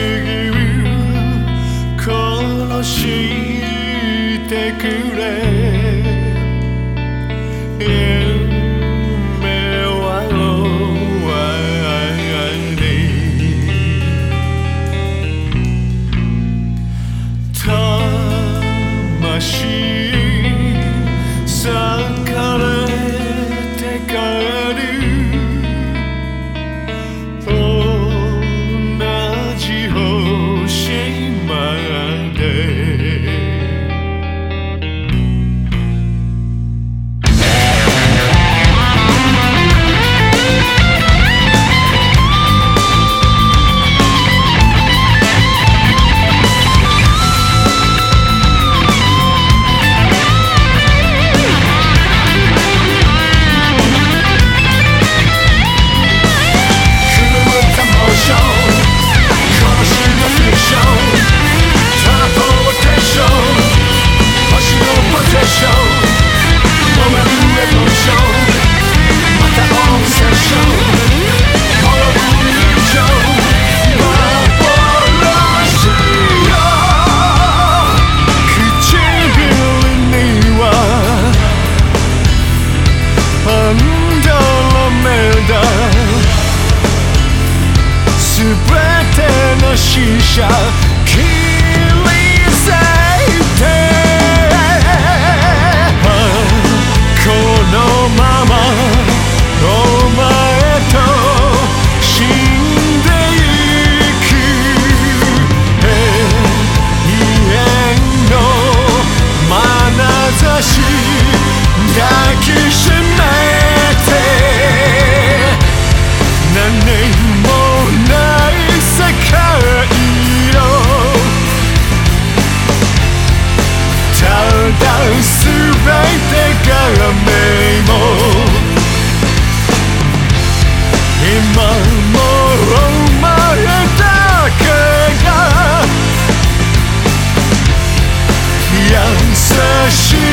ぎる殺してくれ。切り裂いてこのままお前と死んでゆく永遠の眼差し抱きしめらめも今もお前だけが。優しい。